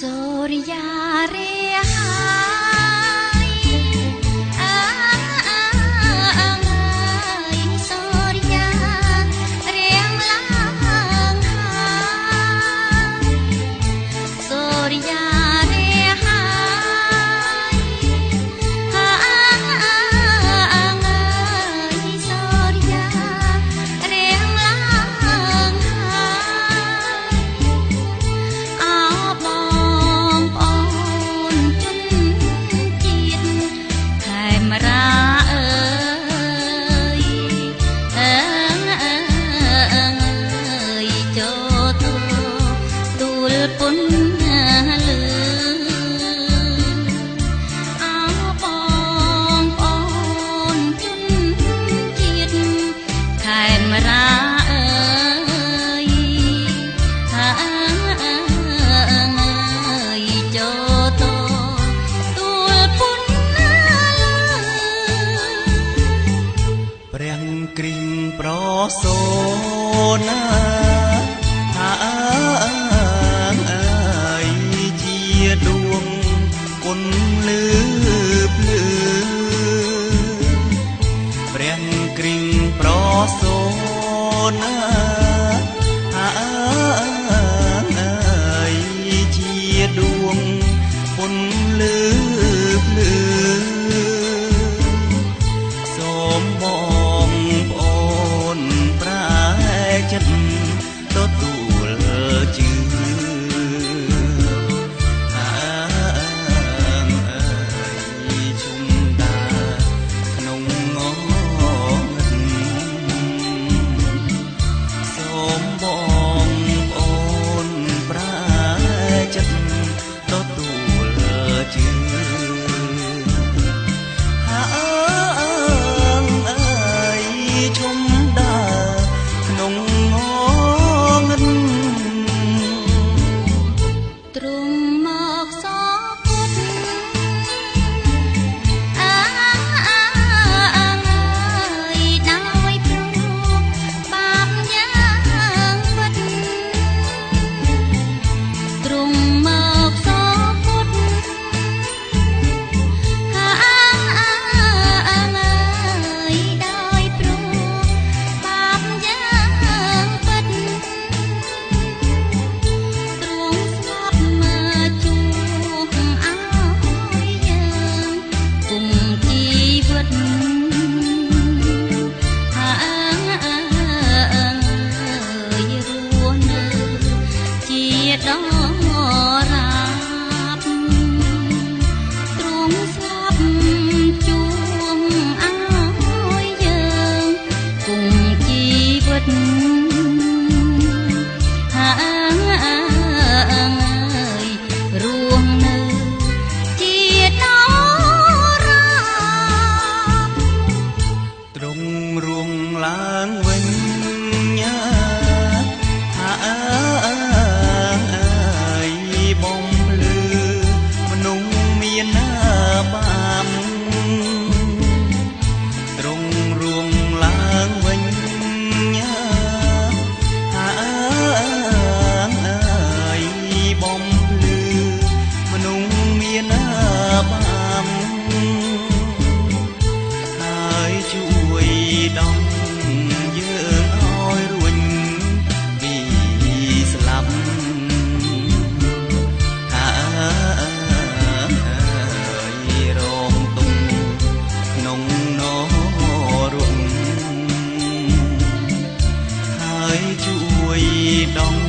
សូរិយារាហើយអើអើសូរិយារៀងឡើងហើយសូរិយា អូនណាថាអើងអើយជាដួងគុណលឺភ្លឺព្រះគ្រីស្ទប្រសូនណា 你懂。